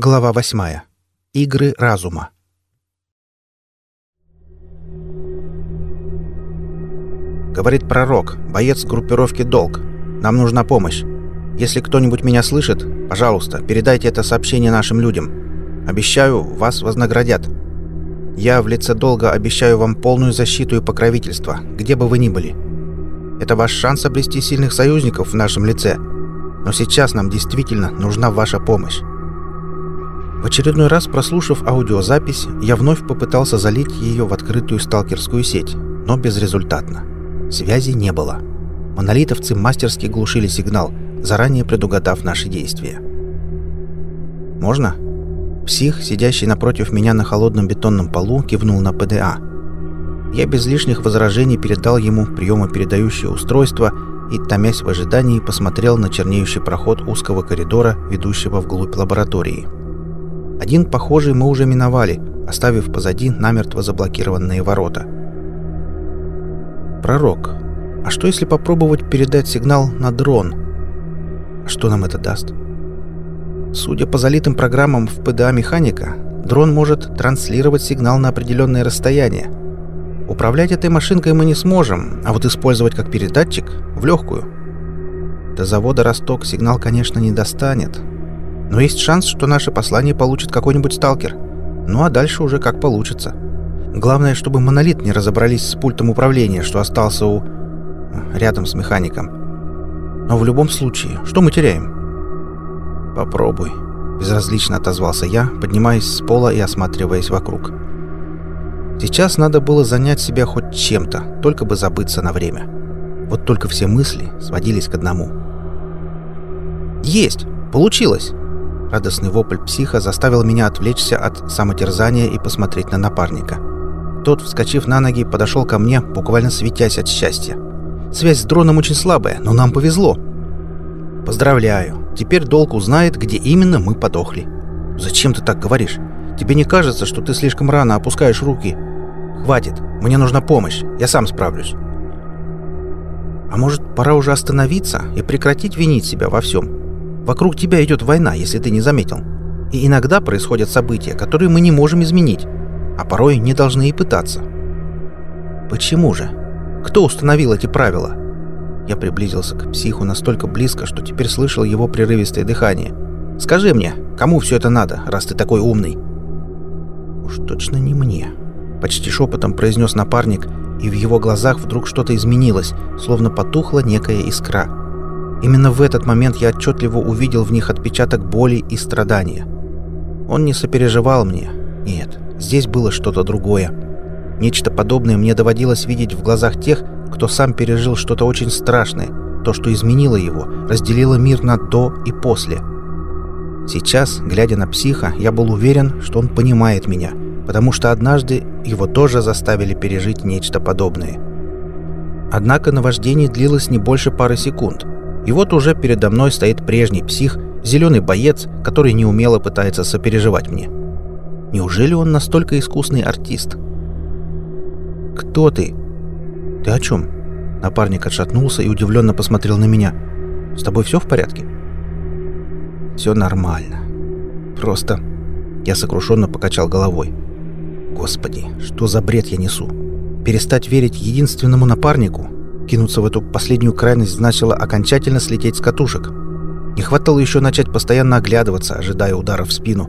Глава восьмая. Игры разума. Говорит пророк, боец группировки «Долг». Нам нужна помощь. Если кто-нибудь меня слышит, пожалуйста, передайте это сообщение нашим людям. Обещаю, вас вознаградят. Я в лице долга обещаю вам полную защиту и покровительство, где бы вы ни были. Это ваш шанс обрести сильных союзников в нашем лице. Но сейчас нам действительно нужна ваша помощь. В очередной раз, прослушав аудиозапись, я вновь попытался залить ее в открытую сталкерскую сеть, но безрезультатно. Связи не было. Монолитовцы мастерски глушили сигнал, заранее предугадав наши действия. «Можно?» Псих, сидящий напротив меня на холодном бетонном полу, кивнул на ПДА. Я без лишних возражений передал ему приемопередающее устройство и, томясь в ожидании, посмотрел на чернеющий проход узкого коридора, ведущего вглубь лаборатории. Один похожий мы уже миновали, оставив позади намертво заблокированные ворота. Пророк. А что если попробовать передать сигнал на дрон? Что нам это даст? Судя по залитым программам в ПДА механика, дрон может транслировать сигнал на определенное расстояние. Управлять этой машинкой мы не сможем, а вот использовать как передатчик — в легкую. До завода «Росток» сигнал, конечно, не достанет, но есть шанс, что наше послание получит какой-нибудь сталкер. Ну а дальше уже как получится. Главное, чтобы монолит не разобрались с пультом управления, что остался у... рядом с механиком. Но в любом случае, что мы теряем? Попробуй. Безразлично отозвался я, поднимаясь с пола и осматриваясь вокруг. Сейчас надо было занять себя хоть чем-то, только бы забыться на время. Вот только все мысли сводились к одному. «Есть! Получилось!» Радостный вопль психа заставил меня отвлечься от самотерзания и посмотреть на напарника. Тот, вскочив на ноги, подошел ко мне, буквально светясь от счастья. Связь с дроном очень слабая, но нам повезло. Поздравляю. Теперь долг узнает, где именно мы подохли. Зачем ты так говоришь? Тебе не кажется, что ты слишком рано опускаешь руки? Хватит. Мне нужна помощь. Я сам справлюсь. А может, пора уже остановиться и прекратить винить себя во всем? Вокруг тебя идет война, если ты не заметил. И иногда происходят события, которые мы не можем изменить, а порой не должны и пытаться. Почему же? Кто установил эти правила? Я приблизился к психу настолько близко, что теперь слышал его прерывистое дыхание. «Скажи мне, кому все это надо, раз ты такой умный?» «Уж точно не мне», — почти шепотом произнес напарник, и в его глазах вдруг что-то изменилось, словно потухла некая искра — Именно в этот момент я отчетливо увидел в них отпечаток боли и страдания. Он не сопереживал мне. Нет, здесь было что-то другое. Нечто подобное мне доводилось видеть в глазах тех, кто сам пережил что-то очень страшное, то, что изменило его, разделило мир на «до» и «после». Сейчас, глядя на психа, я был уверен, что он понимает меня, потому что однажды его тоже заставили пережить нечто подобное. Однако наваждение длилось не больше пары секунд — и вот уже передо мной стоит прежний псих, зеленый боец, который неумело пытается сопереживать мне. Неужели он настолько искусный артист? «Кто ты?» «Ты о чем?» Напарник отшатнулся и удивленно посмотрел на меня. «С тобой все в порядке?» «Все нормально. Просто...» Я сокрушенно покачал головой. «Господи, что за бред я несу? Перестать верить единственному напарнику, Кинуться в эту последнюю крайность значило окончательно слететь с катушек. Не хватало еще начать постоянно оглядываться, ожидая удара в спину.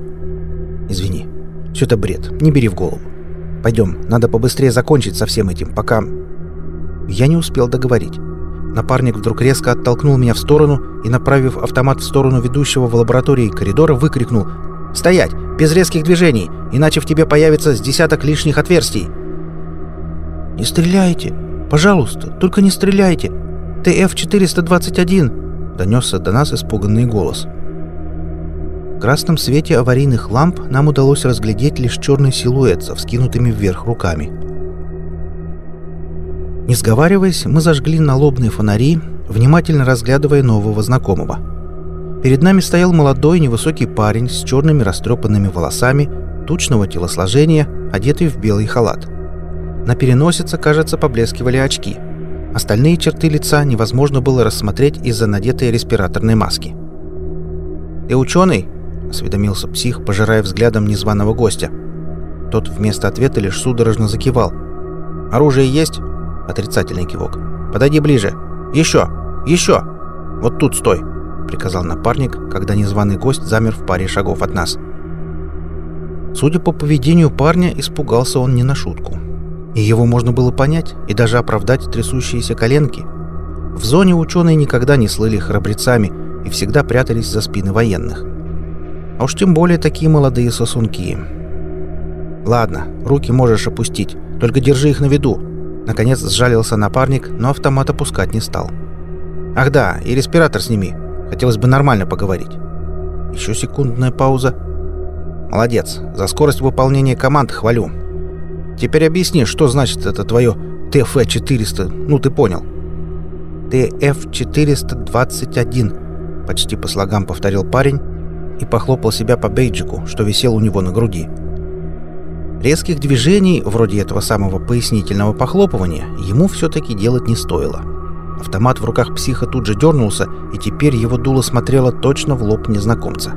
«Извини, все это бред, не бери в голову. Пойдем, надо побыстрее закончить со всем этим, пока...» Я не успел договорить. Напарник вдруг резко оттолкнул меня в сторону и, направив автомат в сторону ведущего в лаборатории коридора, выкрикнул «Стоять! Без резких движений, иначе в тебе появится с десяток лишних отверстий!» «Не стреляйте!» Пожалуйста, только не стреляйте! ТФ-421!» — донесся до нас испуганный голос. В красном свете аварийных ламп нам удалось разглядеть лишь черный силуэт со вскинутыми вверх руками. Не сговариваясь, мы зажгли налобные фонари, внимательно разглядывая нового знакомого. Перед нами стоял молодой невысокий парень с черными растрепанными волосами, тучного телосложения, одетый в белый халат — на переносице, кажется, поблескивали очки. Остальные черты лица невозможно было рассмотреть из-за надетой респираторной маски. «Ты ученый?» — осведомился псих, пожирая взглядом незваного гостя. Тот вместо ответа лишь судорожно закивал. «Оружие есть?» — отрицательный кивок. «Подойди ближе. Еще! Еще! Вот тут стой!» — приказал напарник, когда незваный гость замер в паре шагов от нас. Судя по поведению парня, испугался он не на шутку. И его можно было понять и даже оправдать трясущиеся коленки. В зоне ученые никогда не слыли храбрецами и всегда прятались за спины военных. А уж тем более такие молодые сосунки. «Ладно, руки можешь опустить, только держи их на виду». Наконец сжалился напарник, но автомат опускать не стал. «Ах да, и респиратор сними. Хотелось бы нормально поговорить». Еще секундная пауза. «Молодец, за скорость выполнения команд хвалю. Теперь объясни, что значит это твое ТФ-400, ну ты понял». «ТФ-421», почти по слогам повторил парень и похлопал себя по бейджику, что висел у него на груди. Резких движений, вроде этого самого пояснительного похлопывания, ему все-таки делать не стоило. Автомат в руках психа тут же дернулся, и теперь его дуло смотрело точно в лоб незнакомца.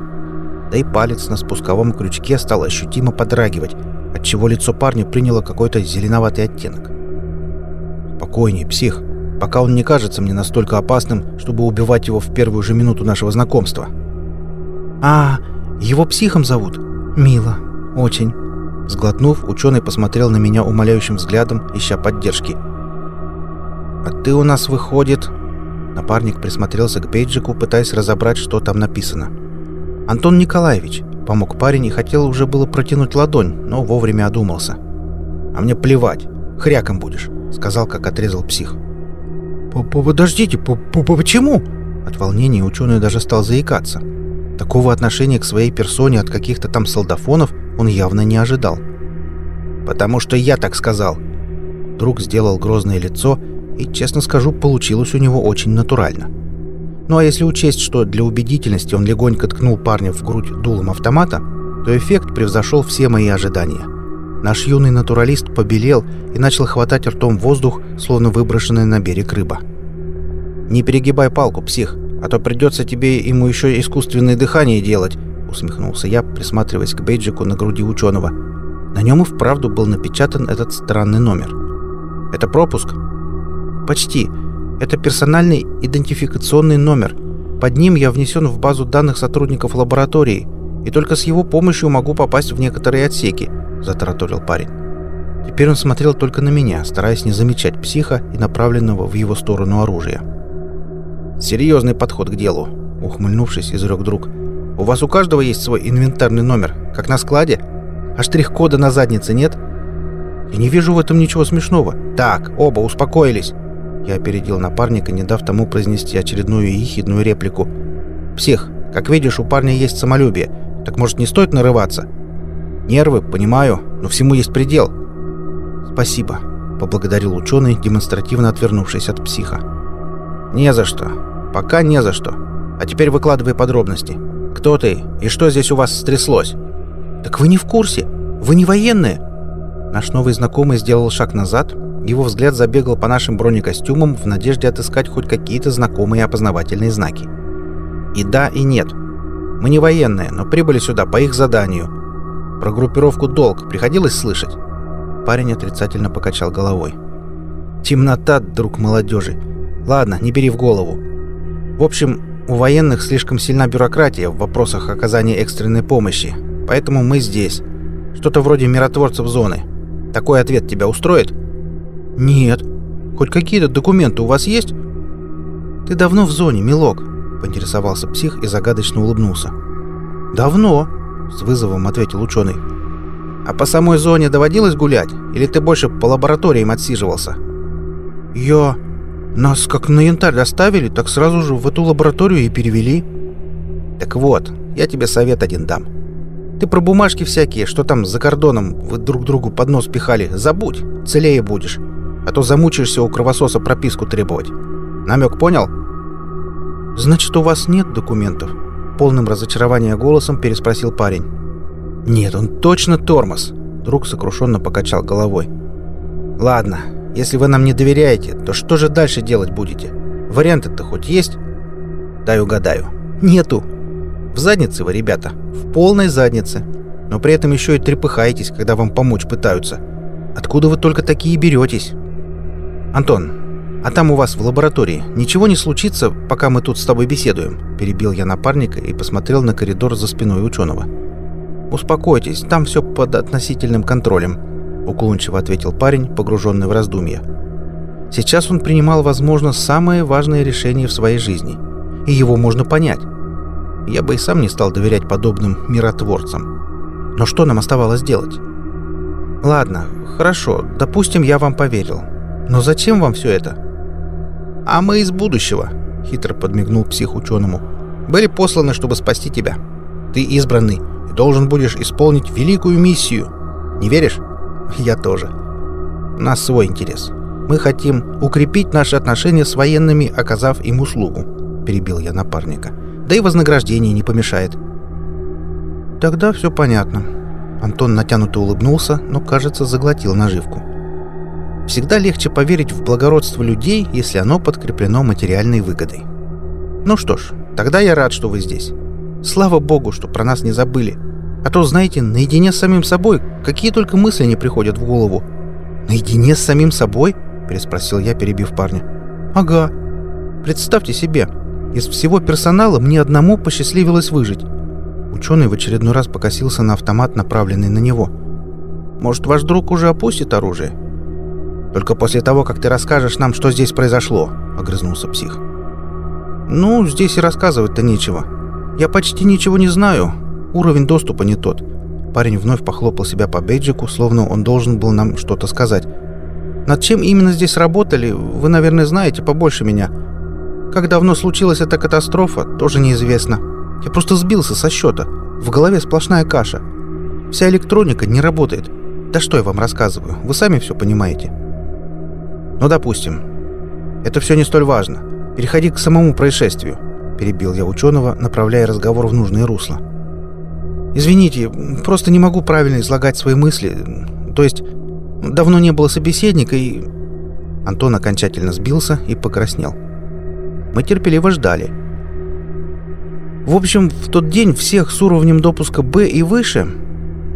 Да и палец на спусковом крючке стал ощутимо подрагивать, отчего лицо парня приняло какой-то зеленоватый оттенок. «Спокойней, псих, пока он не кажется мне настолько опасным, чтобы убивать его в первую же минуту нашего знакомства». «А, его психом зовут? Мило. Очень». Сглотнув, ученый посмотрел на меня умоляющим взглядом, ища поддержки. «А ты у нас выходит...» Напарник присмотрелся к бейджику, пытаясь разобрать, что там написано. «Антон Николаевич», — помог парень и хотел уже было протянуть ладонь, но вовремя одумался. «А мне плевать, хряком будешь», — сказал, как отрезал псих. «Подождите, почему?» От волнения ученый даже стал заикаться. Такого отношения к своей персоне от каких-то там солдафонов он явно не ожидал. «Потому что я так сказал!» Друг сделал грозное лицо, и, честно скажу, получилось у него очень натурально. Ну а если учесть, что для убедительности он легонько ткнул парня в грудь дулом автомата, то эффект превзошел все мои ожидания. Наш юный натуралист побелел и начал хватать ртом воздух, словно выброшенная на берег рыба. «Не перегибай палку, псих, а то придется тебе ему еще искусственное дыхание делать», усмехнулся я, присматриваясь к бейджику на груди ученого. На нем и вправду был напечатан этот странный номер. «Это пропуск?» «Почти. Это персональный идентификационный номер. Под ним я внесен в базу данных сотрудников лаборатории, и только с его помощью могу попасть в некоторые отсеки», — затараторил парень. Теперь он смотрел только на меня, стараясь не замечать психа и направленного в его сторону оружия. «Серьезный подход к делу», — ухмыльнувшись, изрек друг. У вас у каждого есть свой инвентарный номер, как на складе? А штрих-кода на заднице нет? Я не вижу в этом ничего смешного. Так, оба успокоились. Я опередил напарника, не дав тому произнести очередную ехидную реплику. «Псих, как видишь, у парня есть самолюбие. Так, может, не стоит нарываться?» «Нервы, понимаю, но всему есть предел». «Спасибо», — поблагодарил ученый, демонстративно отвернувшись от психа. «Не за что. Пока не за что. А теперь выкладывай подробности. «Кто ты? И что здесь у вас стряслось?» «Так вы не в курсе? Вы не военные?» Наш новый знакомый сделал шаг назад. Его взгляд забегал по нашим бронекостюмам в надежде отыскать хоть какие-то знакомые опознавательные знаки. И да, и нет. Мы не военные, но прибыли сюда по их заданию. Про группировку «Долг» приходилось слышать?» Парень отрицательно покачал головой. «Темнота, друг молодежи. Ладно, не бери в голову. В общем, у военных слишком сильна бюрократия в вопросах оказания экстренной помощи, поэтому мы здесь. Что-то вроде миротворцев зоны. Такой ответ тебя устроит? Нет. Хоть какие-то документы у вас есть? Ты давно в зоне, милок, поинтересовался псих и загадочно улыбнулся. Давно, с вызовом ответил ученый. А по самой зоне доводилось гулять? Или ты больше по лабораториям отсиживался? Я... Нас как на янтарь доставили, так сразу же в эту лабораторию и перевели. Так вот, я тебе совет один дам. Ты про бумажки всякие, что там за кордоном вы друг другу под нос пихали, забудь, целее будешь. А то замучаешься у кровососа прописку требовать. Намек понял? Значит, у вас нет документов? Полным разочарования голосом переспросил парень. Нет, он точно тормоз. Друг сокрушенно покачал головой. Ладно, если вы нам не доверяете, то что же дальше делать будете? Варианты-то хоть есть? Дай угадаю. Нету. В заднице вы, ребята. В полной заднице. Но при этом еще и трепыхаетесь, когда вам помочь пытаются. Откуда вы только такие беретесь? Антон, а там у вас в лаборатории ничего не случится, пока мы тут с тобой беседуем?» Перебил я напарника и посмотрел на коридор за спиной ученого. «Успокойтесь, там все под относительным контролем», — уклончиво ответил парень, погруженный в раздумья. Сейчас он принимал, возможно, самое важное решение в своей жизни. И его можно понять. Я бы и сам не стал доверять подобным миротворцам. Но что нам оставалось делать? Ладно, хорошо, допустим, я вам поверил. Но зачем вам все это? А мы из будущего, хитро подмигнул псих ученому. Были посланы, чтобы спасти тебя. Ты избранный и должен будешь исполнить великую миссию. Не веришь? Я тоже. У нас свой интерес. Мы хотим укрепить наши отношения с военными, оказав им услугу», — перебил я напарника. «Да и вознаграждение не помешает». «Тогда все понятно». Антон натянуто улыбнулся, но, кажется, заглотил наживку. «Всегда легче поверить в благородство людей, если оно подкреплено материальной выгодой. Ну что ж, тогда я рад, что вы здесь. Слава богу, что про нас не забыли. А то, знаете, наедине с самим собой какие только мысли не приходят в голову. Наедине с самим собой?» переспросил я, перебив парня. «Ага. Представьте себе, из всего персонала мне одному посчастливилось выжить». Ученый в очередной раз покосился на автомат, направленный на него. «Может, ваш друг уже опустит оружие?» «Только после того, как ты расскажешь нам, что здесь произошло», — огрызнулся псих. «Ну, здесь и рассказывать-то нечего. Я почти ничего не знаю. Уровень доступа не тот». Парень вновь похлопал себя по бейджику, словно он должен был нам что-то сказать. Над чем именно здесь работали, вы, наверное, знаете побольше меня. Как давно случилась эта катастрофа, тоже неизвестно. Я просто сбился со счета. В голове сплошная каша. Вся электроника не работает. Да что я вам рассказываю, вы сами все понимаете. Ну, допустим. Это все не столь важно. Переходи к самому происшествию. Перебил я ученого, направляя разговор в нужное русло. Извините, просто не могу правильно излагать свои мысли. То есть Давно не было собеседника, и...» Антон окончательно сбился и покраснел. Мы терпеливо ждали. В общем, в тот день всех с уровнем допуска «Б» и выше,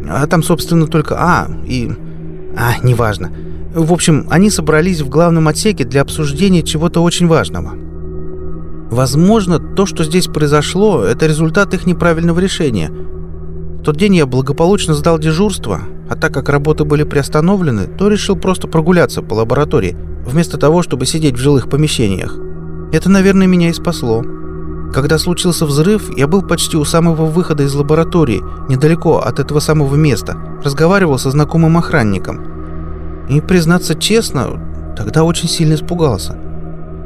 а там, собственно, только «А» и... А, неважно. В общем, они собрались в главном отсеке для обсуждения чего-то очень важного. Возможно, то, что здесь произошло, это результат их неправильного решения. В тот день я благополучно сдал дежурство, а так как работы были приостановлены, то решил просто прогуляться по лаборатории, вместо того, чтобы сидеть в жилых помещениях. Это, наверное, меня и спасло. Когда случился взрыв, я был почти у самого выхода из лаборатории, недалеко от этого самого места, разговаривал со знакомым охранником. И, признаться честно, тогда очень сильно испугался.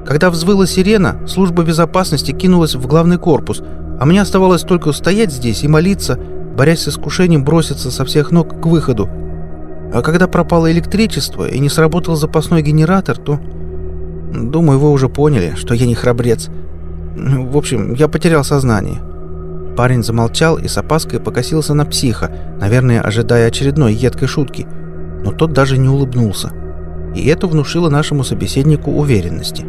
Когда взвыла сирена, служба безопасности кинулась в главный корпус, а мне оставалось только стоять здесь и молиться, борясь с искушением броситься со всех ног к выходу. А когда пропало электричество и не сработал запасной генератор, то... Думаю, вы уже поняли, что я не храбрец. В общем, я потерял сознание. Парень замолчал и с опаской покосился на психа, наверное, ожидая очередной едкой шутки. Но тот даже не улыбнулся. И это внушило нашему собеседнику уверенности.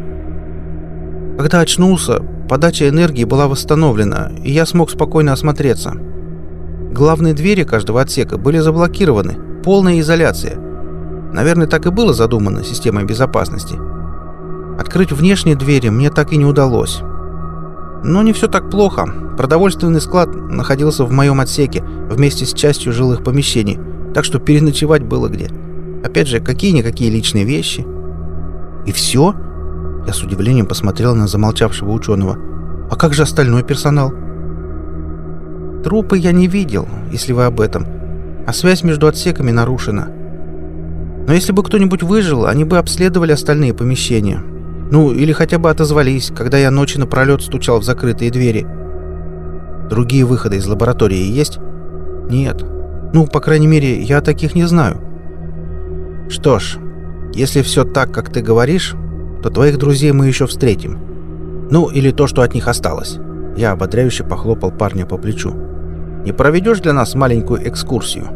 Когда очнулся, подача энергии была восстановлена, и я смог спокойно осмотреться. Главные двери каждого отсека были заблокированы. Полная изоляция. Наверное, так и было задумано системой безопасности. Открыть внешние двери мне так и не удалось. Но не все так плохо. Продовольственный склад находился в моем отсеке вместе с частью жилых помещений, так что переночевать было где. Опять же, какие-никакие личные вещи. И все? Я с удивлением посмотрел на замолчавшего ученого. А как же остальной персонал? Трупы я не видел, если вы об этом, а связь между отсеками нарушена. Но если бы кто-нибудь выжил, они бы обследовали остальные помещения. Ну, или хотя бы отозвались, когда я ночью напролет стучал в закрытые двери. Другие выходы из лаборатории есть? Нет. Ну, по крайней мере, я таких не знаю. Что ж, если все так, как ты говоришь, то твоих друзей мы еще встретим. Ну, или то, что от них осталось. Я ободряюще похлопал парня по плечу. Не проведешь для нас маленькую экскурсию?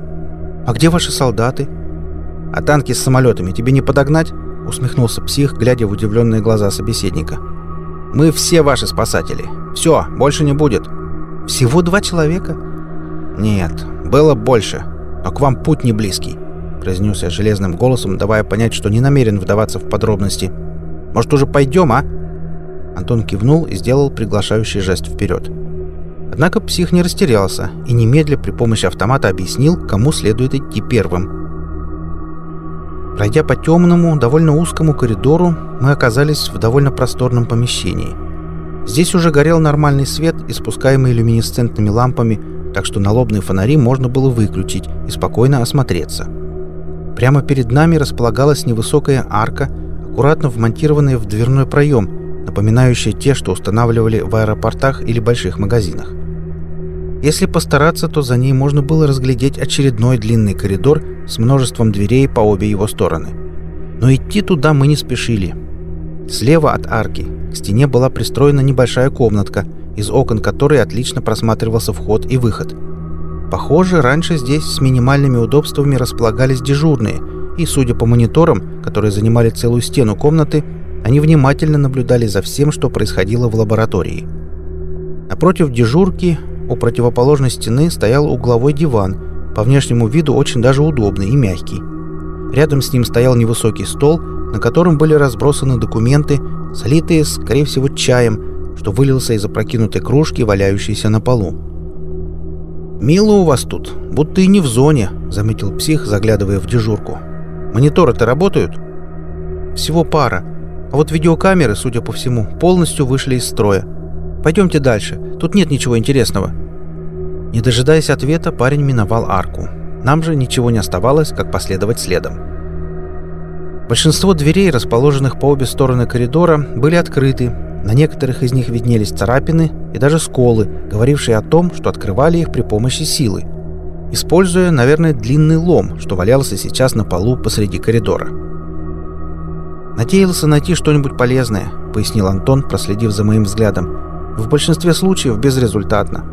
А где ваши солдаты? А танки с самолетами тебе не подогнать? Усмехнулся псих, глядя в удивленные глаза собеседника. Мы все ваши спасатели. Все, больше не будет. Всего два человека? Нет, было больше, но к вам путь не близкий, произнес я железным голосом, давая понять, что не намерен вдаваться в подробности. Может, уже пойдем, а? Антон кивнул и сделал приглашающий жест вперед. Однако псих не растерялся и немедля при помощи автомата объяснил, кому следует идти первым. Пройдя по темному, довольно узкому коридору, мы оказались в довольно просторном помещении. Здесь уже горел нормальный свет, испускаемый люминесцентными лампами, так что налобные фонари можно было выключить и спокойно осмотреться. Прямо перед нами располагалась невысокая арка, аккуратно вмонтированная в дверной проем, напоминающая те, что устанавливали в аэропортах или больших магазинах. Если постараться, то за ней можно было разглядеть очередной длинный коридор с множеством дверей по обе его стороны. Но идти туда мы не спешили. Слева от арки к стене была пристроена небольшая комнатка, из окон которой отлично просматривался вход и выход. Похоже, раньше здесь с минимальными удобствами располагались дежурные, и, судя по мониторам, которые занимали целую стену комнаты, они внимательно наблюдали за всем, что происходило в лаборатории. Напротив дежурки у противоположной стены стоял угловой диван, по внешнему виду очень даже удобный и мягкий. Рядом с ним стоял невысокий стол, на котором были разбросаны документы, солитые, скорее всего, чаем, что вылился из опрокинутой кружки, валяющейся на полу. «Мило у вас тут, будто и не в зоне», — заметил псих, заглядывая в дежурку. «Мониторы-то работают?» «Всего пара. А вот видеокамеры, судя по всему, полностью вышли из строя. Пойдемте дальше. Тут нет ничего интересного». Не дожидаясь ответа, парень миновал арку. Нам же ничего не оставалось, как последовать следом. Большинство дверей, расположенных по обе стороны коридора, были открыты. На некоторых из них виднелись царапины и даже сколы, говорившие о том, что открывали их при помощи силы. Используя, наверное, длинный лом, что валялся сейчас на полу посреди коридора. «Надеялся найти что-нибудь полезное», — пояснил Антон, проследив за моим взглядом. В большинстве случаев безрезультатно.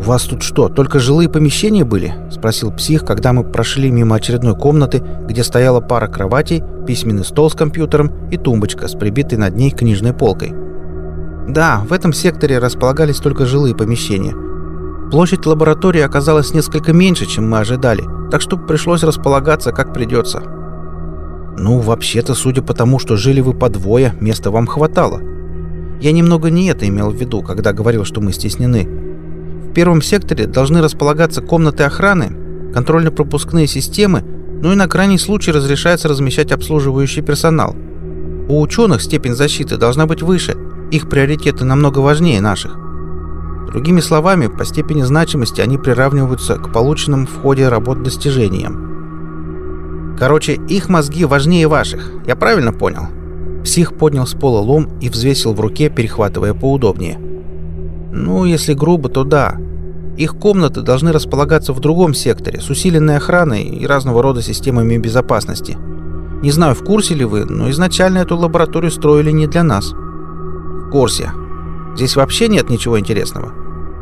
«У вас тут что, только жилые помещения были?» — спросил псих, когда мы прошли мимо очередной комнаты, где стояла пара кроватей, письменный стол с компьютером и тумбочка с прибитой над ней книжной полкой. «Да, в этом секторе располагались только жилые помещения. Площадь лаборатории оказалась несколько меньше, чем мы ожидали, так что пришлось располагаться как придется». «Ну, вообще-то, судя по тому, что жили вы по двое, места вам хватало», я немного не это имел в виду, когда говорил, что мы стеснены. В первом секторе должны располагаться комнаты охраны, контрольно-пропускные системы, ну и на крайний случай разрешается размещать обслуживающий персонал. У ученых степень защиты должна быть выше, их приоритеты намного важнее наших. Другими словами, по степени значимости они приравниваются к полученным в ходе работ достижениям. Короче, их мозги важнее ваших, я правильно понял? Псих поднял с пола лом и взвесил в руке, перехватывая поудобнее. «Ну, если грубо, то да. Их комнаты должны располагаться в другом секторе, с усиленной охраной и разного рода системами безопасности. Не знаю, в курсе ли вы, но изначально эту лабораторию строили не для нас». «В курсе. Здесь вообще нет ничего интересного».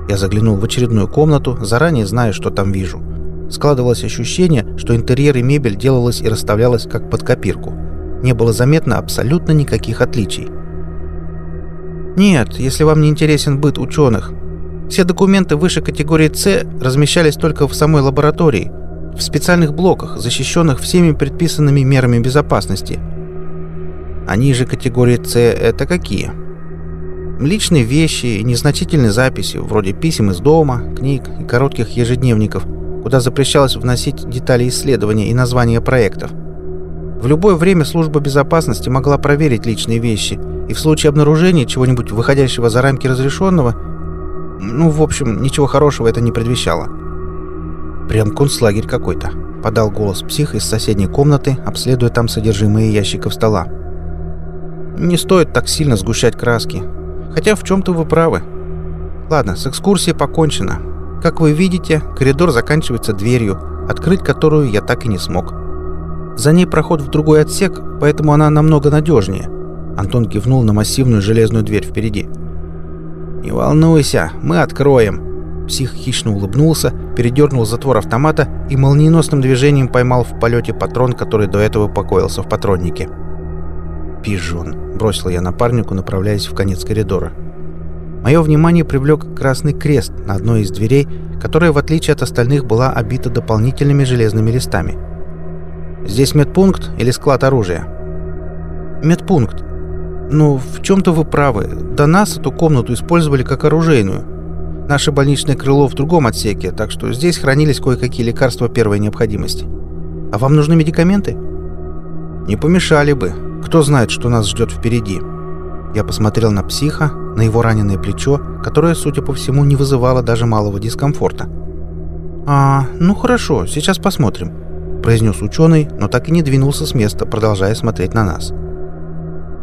Я заглянул в очередную комнату, заранее зная, что там вижу. Складывалось ощущение, что интерьер и мебель делалось и расставлялось как под копирку – не было заметно абсолютно никаких отличий. Нет, если вам не интересен быт ученых. Все документы выше категории С размещались только в самой лаборатории, в специальных блоках, защищенных всеми предписанными мерами безопасности. А ниже категории С это какие? Личные вещи и незначительные записи, вроде писем из дома, книг и коротких ежедневников, куда запрещалось вносить детали исследования и названия проектов – в любое время служба безопасности могла проверить личные вещи, и в случае обнаружения чего-нибудь выходящего за рамки разрешенного, ну, в общем, ничего хорошего это не предвещало. «Прям концлагерь какой-то», — подал голос псих из соседней комнаты, обследуя там содержимое ящиков стола. «Не стоит так сильно сгущать краски. Хотя в чем-то вы правы. Ладно, с экскурсией покончено. Как вы видите, коридор заканчивается дверью, открыть которую я так и не смог. За ней проход в другой отсек, поэтому она намного надежнее. Антон кивнул на массивную железную дверь впереди. «Не волнуйся, мы откроем». Псих хищно улыбнулся, передернул затвор автомата и молниеносным движением поймал в полете патрон, который до этого покоился в патроннике. «Пижон», — бросил я напарнику, направляясь в конец коридора. Мое внимание привлек красный крест на одной из дверей, которая, в отличие от остальных, была обита дополнительными железными листами. «Здесь медпункт или склад оружия?» «Медпункт. Ну, в чем-то вы правы. До нас эту комнату использовали как оружейную. Наше больничное крыло в другом отсеке, так что здесь хранились кое-какие лекарства первой необходимости. А вам нужны медикаменты?» «Не помешали бы. Кто знает, что нас ждет впереди». Я посмотрел на психа, на его раненое плечо, которое, судя по всему, не вызывало даже малого дискомфорта. «А, ну хорошо, сейчас посмотрим», — произнес ученый, но так и не двинулся с места, продолжая смотреть на нас.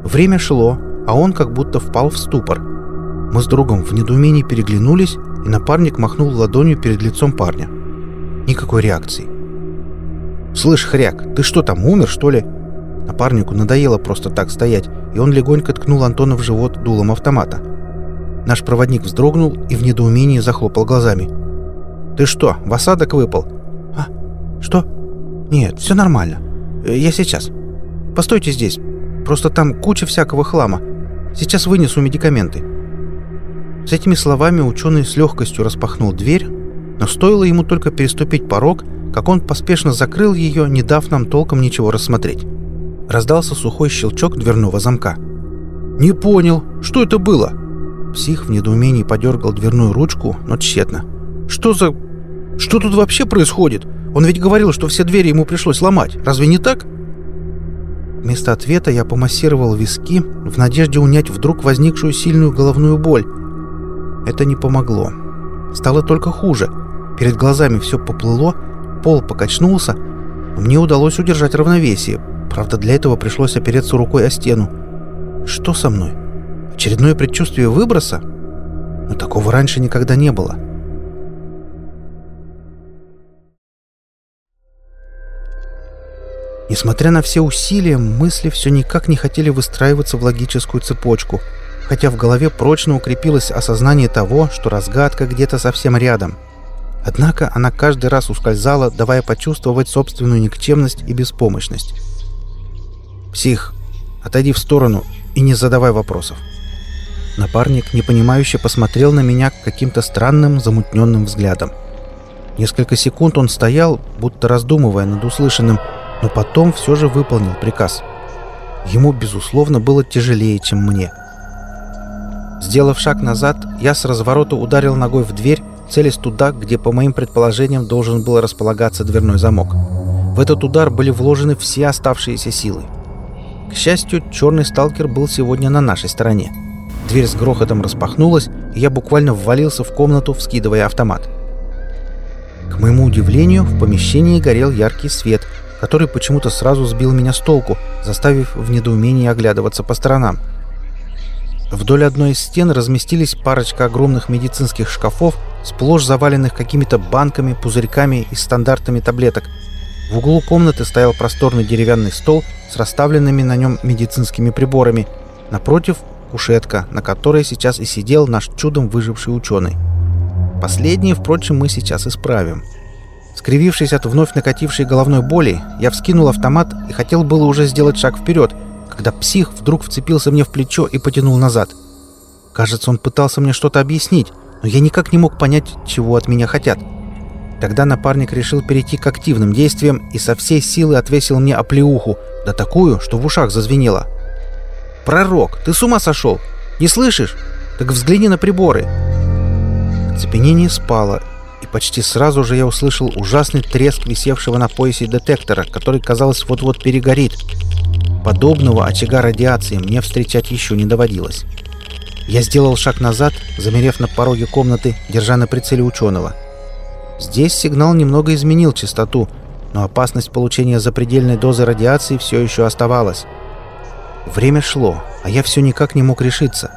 Время шло, а он как будто впал в ступор. Мы с другом в недоумении переглянулись, и напарник махнул ладонью перед лицом парня. Никакой реакции. «Слышь, хряк, ты что там, умер, что ли?» Напарнику надоело просто так стоять, и он легонько ткнул Антона в живот дулом автомата. Наш проводник вздрогнул и в недоумении захлопал глазами. «Ты что, в осадок выпал?» «А? Что? Нет, все нормально. Э, я сейчас. Постойте здесь. Просто там куча всякого хлама. Сейчас вынесу медикаменты». С этими словами ученый с легкостью распахнул дверь, но стоило ему только переступить порог, как он поспешно закрыл ее, не дав нам толком ничего рассмотреть. Раздался сухой щелчок дверного замка. «Не понял, что это было?» Псих в недоумении подергал дверную ручку, но тщетно. «Что за... Что тут вообще происходит? Он ведь говорил, что все двери ему пришлось ломать. Разве не так?» Вместо ответа я помассировал виски в надежде унять вдруг возникшую сильную головную боль. Это не помогло. Стало только хуже. Перед глазами все поплыло, пол покачнулся, мне удалось удержать равновесие, Правда, для этого пришлось опереться рукой о стену. Что со мной? Очередное предчувствие выброса? Но такого раньше никогда не было. Несмотря на все усилия, мысли все никак не хотели выстраиваться в логическую цепочку, хотя в голове прочно укрепилось осознание того, что разгадка где-то совсем рядом. Однако она каждый раз ускользала, давая почувствовать собственную никчемность и беспомощность. «Псих, отойди в сторону и не задавай вопросов». Напарник непонимающе посмотрел на меня каким-то странным, замутненным взглядом. Несколько секунд он стоял, будто раздумывая над услышанным, но потом все же выполнил приказ. Ему, безусловно, было тяжелее, чем мне. Сделав шаг назад, я с разворота ударил ногой в дверь, целясь туда, где, по моим предположениям, должен был располагаться дверной замок. В этот удар были вложены все оставшиеся силы. К счастью, черный сталкер был сегодня на нашей стороне. Дверь с грохотом распахнулась, и я буквально ввалился в комнату, вскидывая автомат. К моему удивлению, в помещении горел яркий свет, который почему-то сразу сбил меня с толку, заставив в недоумении оглядываться по сторонам. Вдоль одной из стен разместились парочка огромных медицинских шкафов, сплошь заваленных какими-то банками, пузырьками и стандартами таблеток – в углу комнаты стоял просторный деревянный стол с расставленными на нем медицинскими приборами. Напротив – кушетка, на которой сейчас и сидел наш чудом выживший ученый. Последнее, впрочем, мы сейчас исправим. Скривившись от вновь накатившей головной боли, я вскинул автомат и хотел было уже сделать шаг вперед, когда псих вдруг вцепился мне в плечо и потянул назад. Кажется, он пытался мне что-то объяснить, но я никак не мог понять, чего от меня хотят. — Тогда напарник решил перейти к активным действиям и со всей силы отвесил мне оплеуху, да такую, что в ушах зазвенело. «Пророк, ты с ума сошел? Не слышишь? Так взгляни на приборы!» Цепенение спало, почти сразу же я услышал ужасный треск висевшего на поясе детектора, который, казалось, вот-вот перегорит. Подобного очага радиации мне встречать еще не доводилось. Я сделал шаг назад, замерев на пороге комнаты, держа на прицеле ученого — Здесь сигнал немного изменил частоту, но опасность получения запредельной дозы радиации все еще оставалась. Время шло, а я все никак не мог решиться.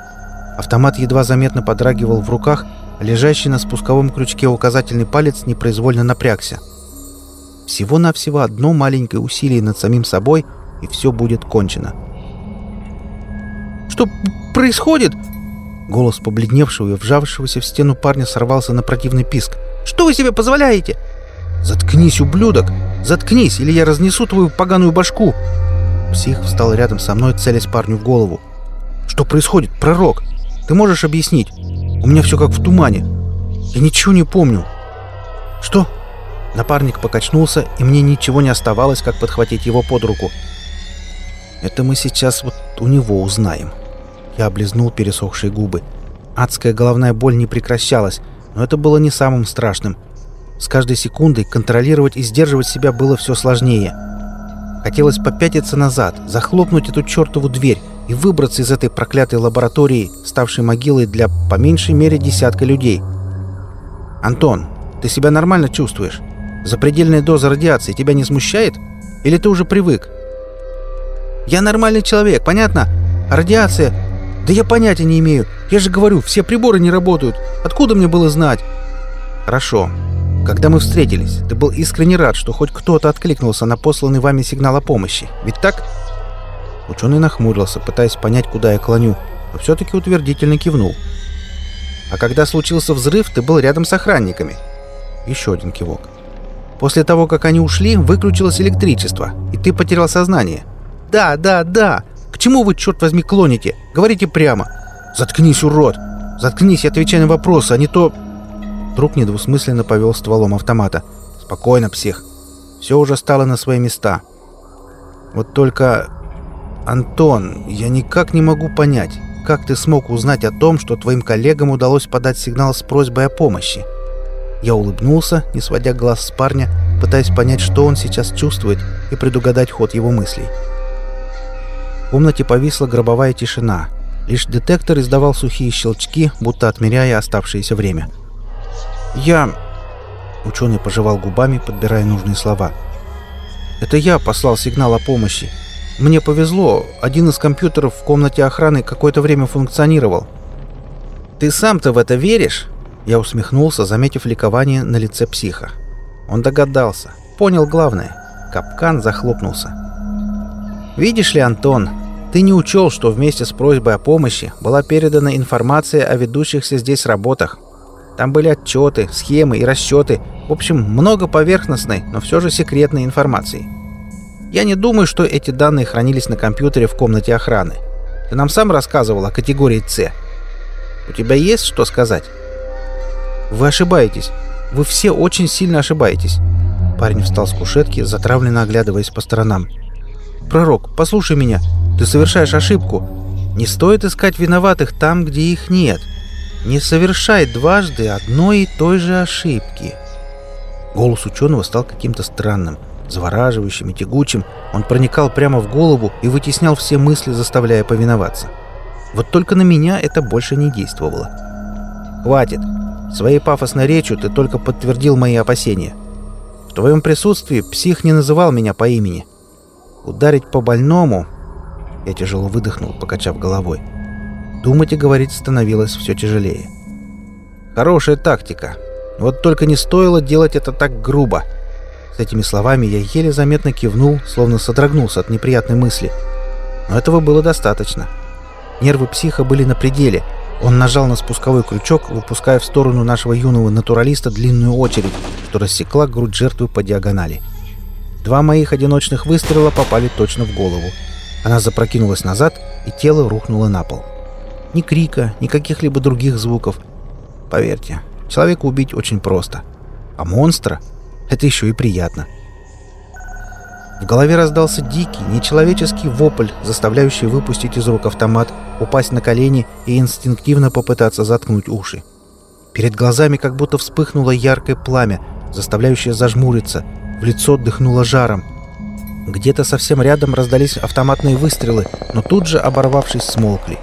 Автомат едва заметно подрагивал в руках, лежащий на спусковом крючке указательный палец непроизвольно напрягся. Всего-навсего одно маленькое усилие над самим собой, и все будет кончено. «Что происходит?» Голос побледневшего и вжавшегося в стену парня сорвался на противный писк. Что вы себе позволяете?» «Заткнись, ублюдок! Заткнись, или я разнесу твою поганую башку!» Псих встал рядом со мной, целясь парню в голову. «Что происходит, пророк? Ты можешь объяснить?» У меня все как в тумане. Я ничего не помню. Что? Напарник покачнулся, и мне ничего не оставалось, как подхватить его под руку. Это мы сейчас вот у него узнаем. Я облизнул пересохшие губы. Адская головная боль не прекращалась, но это было не самым страшным. С каждой секундой контролировать и сдерживать себя было все сложнее. Хотелось попятиться назад, захлопнуть эту чертову дверь и выбраться из этой проклятой лаборатории, ставшей могилой для по меньшей мере десятка людей. «Антон, ты себя нормально чувствуешь? Запредельная доза радиации тебя не смущает? Или ты уже привык?» «Я нормальный человек, понятно? А радиация? Да я понятия не имею. Я же говорю, все приборы не работают. Откуда мне было знать?» «Хорошо. Когда мы встретились, ты был искренне рад, что хоть кто-то откликнулся на посланный вами сигнал о помощи. Ведь так?» Ученый нахмурился, пытаясь понять, куда я клоню, но все-таки утвердительно кивнул. «А когда случился взрыв, ты был рядом с охранниками». Еще один кивок. «После того, как они ушли, выключилось электричество, и ты потерял сознание». «Да, да, да! К чему вы, черт возьми, клоните? Говорите прямо!» «Заткнись, урод! Заткнись и отвечай на вопросы, а не то...» Друг недвусмысленно повел стволом автомата. «Спокойно, псих. Все уже стало на свои места. Вот только «Антон, я никак не могу понять, как ты смог узнать о том, что твоим коллегам удалось подать сигнал с просьбой о помощи?» Я улыбнулся, не сводя глаз с парня, пытаясь понять, что он сейчас чувствует, и предугадать ход его мыслей. В комнате повисла гробовая тишина. Лишь детектор издавал сухие щелчки, будто отмеряя оставшееся время. «Я...» Ученый пожевал губами, подбирая нужные слова. «Это я послал сигнал о помощи. Мне повезло, один из компьютеров в комнате охраны какое-то время функционировал. «Ты сам-то в это веришь?» Я усмехнулся, заметив ликование на лице психа. Он догадался, понял главное. Капкан захлопнулся. «Видишь ли, Антон, ты не учел, что вместе с просьбой о помощи была передана информация о ведущихся здесь работах. Там были отчеты, схемы и расчеты, в общем, много поверхностной, но все же секретной информации. Я не думаю, что эти данные хранились на компьютере в комнате охраны. Ты нам сам рассказывал о категории С. У тебя есть что сказать? Вы ошибаетесь. Вы все очень сильно ошибаетесь. Парень встал с кушетки, затравленно оглядываясь по сторонам. «Пророк, послушай меня. Ты совершаешь ошибку. Не стоит искать виноватых там, где их нет. Не совершай дважды одной и той же ошибки». Голос ученого стал каким-то странным завораживающим и тягучим, он проникал прямо в голову и вытеснял все мысли, заставляя повиноваться. Вот только на меня это больше не действовало. «Хватит! Своей пафосной речью ты только подтвердил мои опасения. В твоем присутствии псих не называл меня по имени. Ударить по больному...» Я тяжело выдохнул, покачав головой. Думать и говорить становилось все тяжелее. «Хорошая тактика. Вот только не стоило делать это так грубо». Этими словами я еле заметно кивнул, словно содрогнулся от неприятной мысли. Но этого было достаточно. Нервы психа были на пределе. Он нажал на спусковой крючок, выпуская в сторону нашего юного натуралиста длинную очередь, что рассекла грудь жертвы по диагонали. Два моих одиночных выстрела попали точно в голову. Она запрокинулась назад, и тело рухнуло на пол. Ни крика, ни каких-либо других звуков. Поверьте, человека убить очень просто. А монстра это еще и приятно. В голове раздался дикий, нечеловеческий вопль, заставляющий выпустить из рук автомат, упасть на колени и инстинктивно попытаться заткнуть уши. Перед глазами как будто вспыхнуло яркое пламя, заставляющее зажмуриться, в лицо дыхнуло жаром. Где-то совсем рядом раздались автоматные выстрелы, но тут же, оборвавшись, смолкли.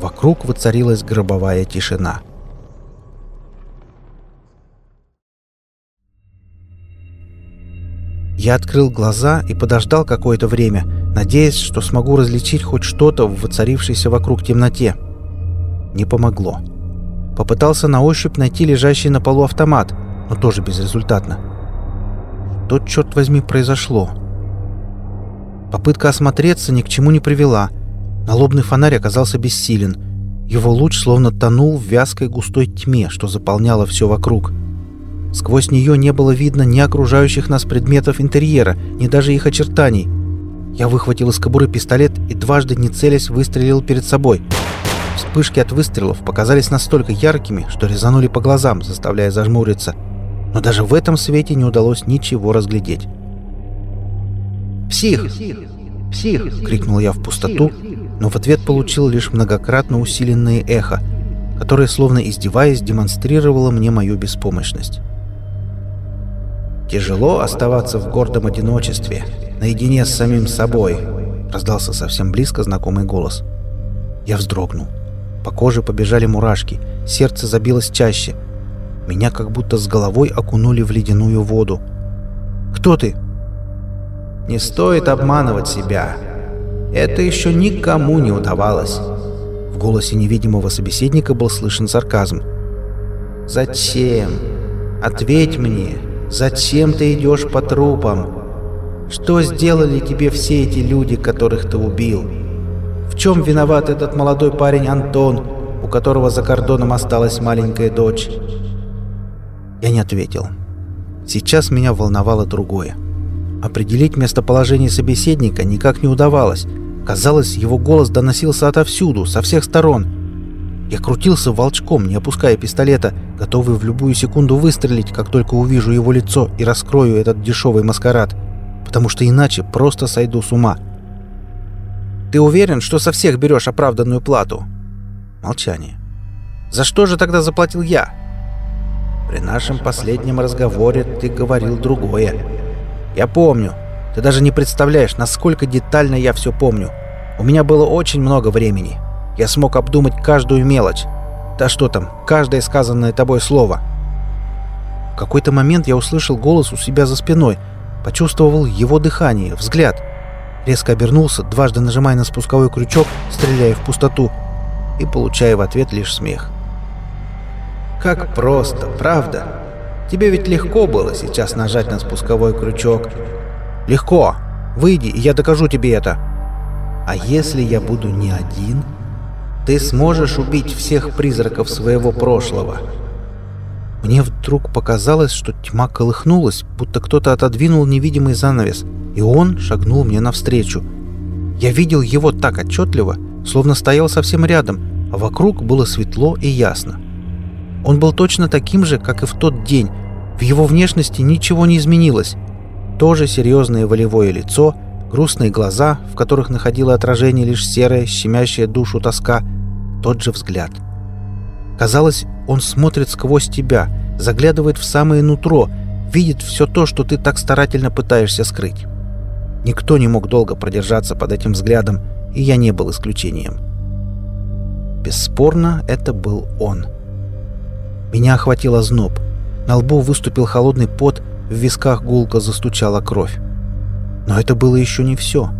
Вокруг воцарилась гробовая тишина. Я открыл глаза и подождал какое-то время, надеясь, что смогу различить хоть что-то в воцарившейся вокруг темноте. Не помогло. Попытался на ощупь найти лежащий на полу автомат, но тоже безрезультатно. Что, черт возьми, произошло? Попытка осмотреться ни к чему не привела. Налобный фонарь оказался бессилен. Его луч словно тонул в вязкой густой тьме, что заполняло все вокруг. Сквозь нее не было видно ни окружающих нас предметов интерьера, ни даже их очертаний. Я выхватил из кобуры пистолет и дважды не целясь выстрелил перед собой. Вспышки от выстрелов показались настолько яркими, что резанули по глазам, заставляя зажмуриться. Но даже в этом свете не удалось ничего разглядеть. «Псих! Псих!» — крикнул я в пустоту, но в ответ получил лишь многократно усиленное эхо, которое, словно издеваясь, демонстрировало мне мою беспомощность. «Тяжело оставаться в гордом одиночестве, наедине с самим собой», — раздался совсем близко знакомый голос. Я вздрогнул. По коже побежали мурашки, сердце забилось чаще. Меня как будто с головой окунули в ледяную воду. «Кто ты?» «Не стоит обманывать себя. Это еще никому не удавалось». В голосе невидимого собеседника был слышен сарказм. «Зачем? Ответь мне, Зачем ты идешь по трупам? Что сделали тебе все эти люди, которых ты убил? В чем виноват этот молодой парень Антон, у которого за кордоном осталась маленькая дочь?» Я не ответил. Сейчас меня волновало другое. Определить местоположение собеседника никак не удавалось. Казалось, его голос доносился отовсюду, со всех сторон — я крутился волчком, не опуская пистолета, готовый в любую секунду выстрелить, как только увижу его лицо и раскрою этот дешевый маскарад, потому что иначе просто сойду с ума. «Ты уверен, что со всех берешь оправданную плату?» Молчание. «За что же тогда заплатил я?» «При нашем последнем разговоре ты говорил другое. Я помню. Ты даже не представляешь, насколько детально я все помню. У меня было очень много времени». Я смог обдумать каждую мелочь. Да что там, каждое сказанное тобой слово. В какой-то момент я услышал голос у себя за спиной, почувствовал его дыхание, взгляд. Резко обернулся, дважды нажимая на спусковой крючок, стреляя в пустоту, и получая в ответ лишь смех. «Как просто, правда? Тебе ведь легко было сейчас нажать на спусковой крючок». «Легко. Выйди, и я докажу тебе это». «А если я буду не один?» Ты сможешь убить всех призраков своего прошлого. Мне вдруг показалось, что тьма колыхнулась, будто кто-то отодвинул невидимый занавес, и он шагнул мне навстречу. Я видел его так отчетливо, словно стоял совсем рядом, а вокруг было светло и ясно. Он был точно таким же, как и в тот день. В его внешности ничего не изменилось. Тоже серьезное волевое лицо — грустные глаза, в которых находило отражение лишь серая, щемящая душу тоска, тот же взгляд. Казалось, он смотрит сквозь тебя, заглядывает в самое нутро, видит все то, что ты так старательно пытаешься скрыть. Никто не мог долго продержаться под этим взглядом, и я не был исключением. Бесспорно, это был он. Меня охватило зноб. На лбу выступил холодный пот, в висках гулко застучала кровь. Но это было еще не все.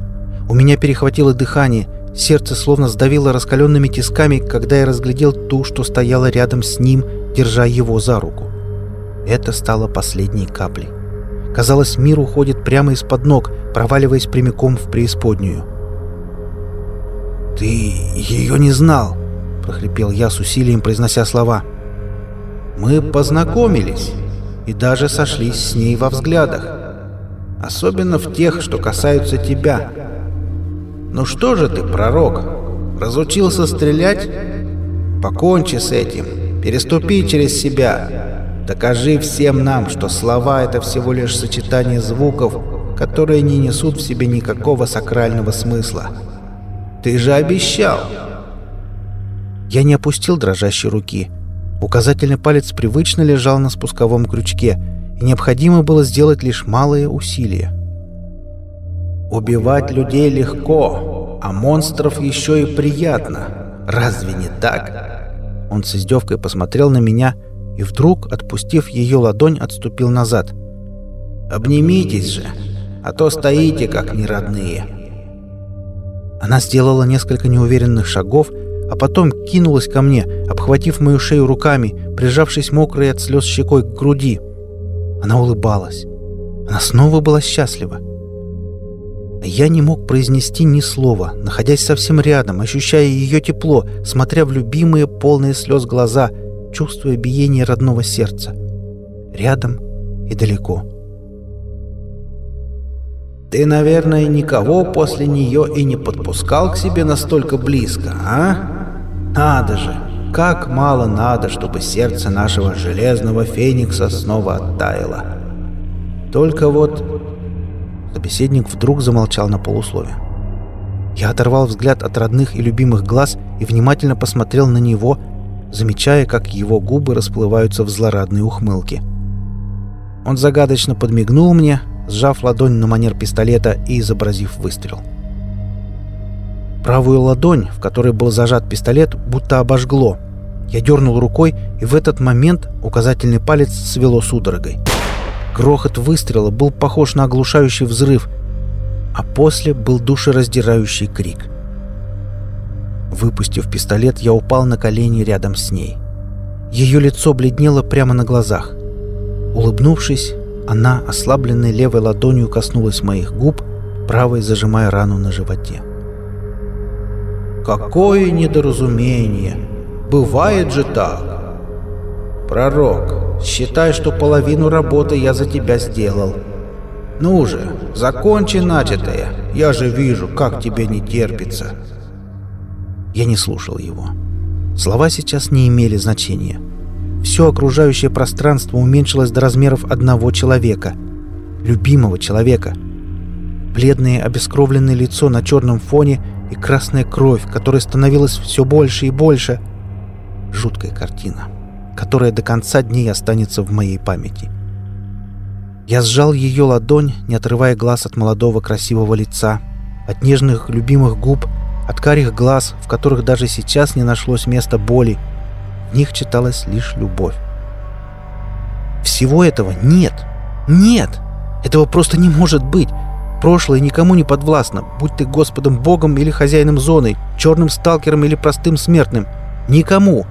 У меня перехватило дыхание, сердце словно сдавило раскаленными тисками, когда я разглядел ту, что стояла рядом с ним, держа его за руку. Это стало последней каплей. Казалось, мир уходит прямо из-под ног, проваливаясь прямиком в преисподнюю. «Ты ее не знал!» — прохрипел я с усилием, произнося слова. «Мы познакомились и даже сошлись с ней во взглядах особенно в тех, что касаются тебя. Ну что же ты, пророк, разучился стрелять? Покончи с этим, переступи через себя. Докажи всем нам, что слова — это всего лишь сочетание звуков, которые не несут в себе никакого сакрального смысла. Ты же обещал. Я не опустил дрожащей руки. Указательный палец привычно лежал на спусковом крючке — и необходимо было сделать лишь малые усилия. «Убивать людей легко, а монстров еще и приятно. Разве не так?» Он с издевкой посмотрел на меня и вдруг, отпустив ее ладонь, отступил назад. «Обнимитесь же, а то стоите как неродные». Она сделала несколько неуверенных шагов, а потом кинулась ко мне, обхватив мою шею руками, прижавшись мокрой от слез щекой к груди. Она улыбалась. Она снова была счастлива. Я не мог произнести ни слова, находясь совсем рядом, ощущая ее тепло, смотря в любимые полные слез глаза, чувствуя биение родного сердца. Рядом и далеко. «Ты, наверное, никого после нее и не подпускал к себе настолько близко, а?» Надо же! Как мало надо, чтобы сердце нашего железного феникса снова оттаяло. Только вот... Собеседник вдруг замолчал на полуслове. Я оторвал взгляд от родных и любимых глаз и внимательно посмотрел на него, замечая, как его губы расплываются в злорадной ухмылке. Он загадочно подмигнул мне, сжав ладонь на манер пистолета и изобразив выстрел. Правую ладонь, в которой был зажат пистолет, будто обожгло. Я дернул рукой, и в этот момент указательный палец свело судорогой. Грохот выстрела был похож на оглушающий взрыв, а после был душераздирающий крик. Выпустив пистолет, я упал на колени рядом с ней. Ее лицо бледнело прямо на глазах. Улыбнувшись, она, ослабленной левой ладонью, коснулась моих губ, правой зажимая рану на животе. «Какое недоразумение! Бывает же так!» «Пророк, считай, что половину работы я за тебя сделал. Ну же, закончи начатое. Я же вижу, как тебе не терпится». Я не слушал его. Слова сейчас не имели значения. Все окружающее пространство уменьшилось до размеров одного человека. Любимого человека. Бледное обескровленное лицо на черном фоне и красная кровь, которая становилась все больше и больше. Жуткая картина, которая до конца дней останется в моей памяти. Я сжал ее ладонь, не отрывая глаз от молодого красивого лица, от нежных любимых губ, от карих глаз, в которых даже сейчас не нашлось места боли, в них читалась лишь любовь. Всего этого нет. Нет! Этого просто не может быть. Прошлое никому не подвластно, будь ты Господом Богом или хозяином зоны, черным сталкером или простым смертным. Никому.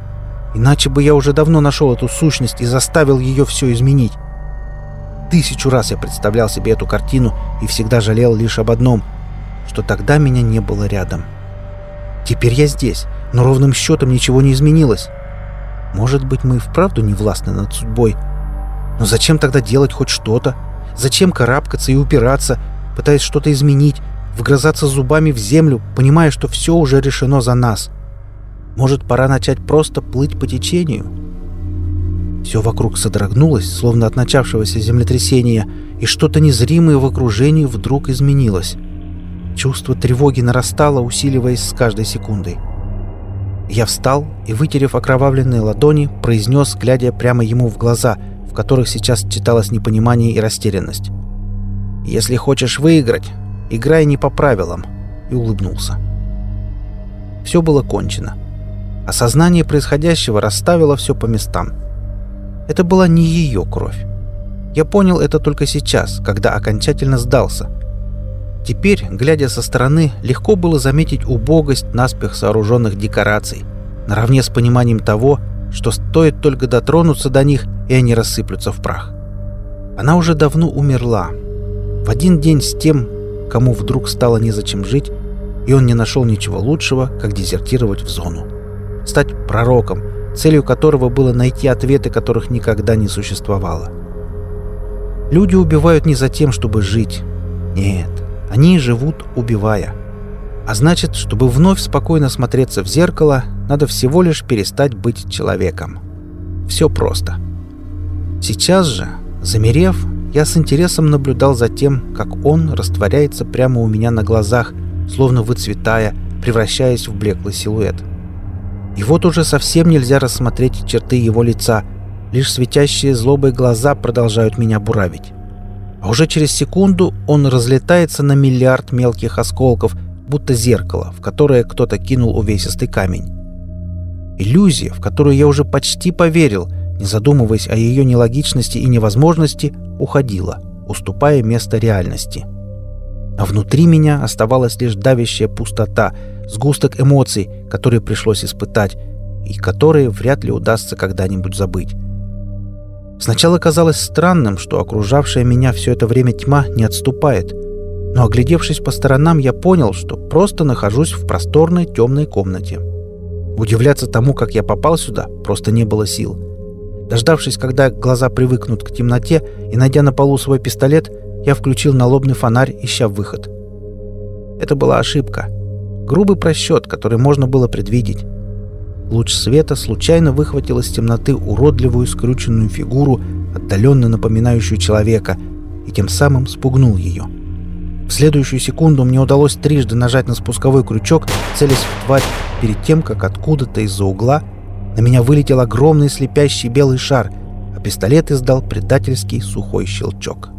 Иначе бы я уже давно нашел эту сущность и заставил ее все изменить. Тысячу раз я представлял себе эту картину и всегда жалел лишь об одном, что тогда меня не было рядом. Теперь я здесь, но ровным счетом ничего не изменилось. Может быть, мы и вправду не властны над судьбой. Но зачем тогда делать хоть что-то? Зачем карабкаться и упираться, пытаясь что-то изменить, вгрызаться зубами в землю, понимая, что все уже решено за нас? Может, пора начать просто плыть по течению? Все вокруг содрогнулось, словно от начавшегося землетрясения, и что-то незримое в окружении вдруг изменилось. Чувство тревоги нарастало, усиливаясь с каждой секундой. Я встал и, вытерев окровавленные ладони, произнес, глядя прямо ему в глаза, в которых сейчас читалось непонимание и растерянность. «Если хочешь выиграть, играй не по правилам», и улыбнулся. Все было кончено. Осознание происходящего расставило все по местам. Это была не ее кровь. Я понял это только сейчас, когда окончательно сдался. Теперь, глядя со стороны, легко было заметить убогость наспех сооруженных декораций, наравне с пониманием того, что стоит только дотронуться до них, и они рассыплются в прах. Она уже давно умерла. В один день с тем, кому вдруг стало незачем жить, и он не нашел ничего лучшего, как дезертировать в зону. Стать пророком, целью которого было найти ответы, которых никогда не существовало. Люди убивают не за тем, чтобы жить. Нет, они живут, убивая. А значит, чтобы вновь спокойно смотреться в зеркало, надо всего лишь перестать быть человеком. Все просто. Сейчас же, замерев, я с интересом наблюдал за тем, как он растворяется прямо у меня на глазах, словно выцветая, превращаясь в блеклый силуэт. И вот уже совсем нельзя рассмотреть черты его лица, лишь светящие злобой глаза продолжают меня буравить а уже через секунду он разлетается на миллиард мелких осколков, будто зеркало, в которое кто-то кинул увесистый камень. Иллюзия, в которую я уже почти поверил, не задумываясь о ее нелогичности и невозможности, уходила, уступая место реальности. А внутри меня оставалась лишь давящая пустота, сгусток эмоций, которые пришлось испытать, и которые вряд ли удастся когда-нибудь забыть. Сначала казалось странным, что окружавшая меня все это время тьма не отступает. Но оглядевшись по сторонам, я понял, что просто нахожусь в просторной темной комнате. Удивляться тому, как я попал сюда, просто не было сил. Дождавшись, когда глаза привыкнут к темноте, и найдя на полу свой пистолет, я включил налобный фонарь, ища выход. Это была ошибка. Грубый просчет, который можно было предвидеть. Луч света случайно выхватил из темноты уродливую скрюченную фигуру, отдаленно напоминающую человека, и тем самым спугнул ее. В следующую секунду мне удалось трижды нажать на спусковой крючок, целясь в тварь, перед тем, как откуда-то из-за угла на меня вылетел огромный слепящий белый шар, а пистолет издал предательский сухой щелчок.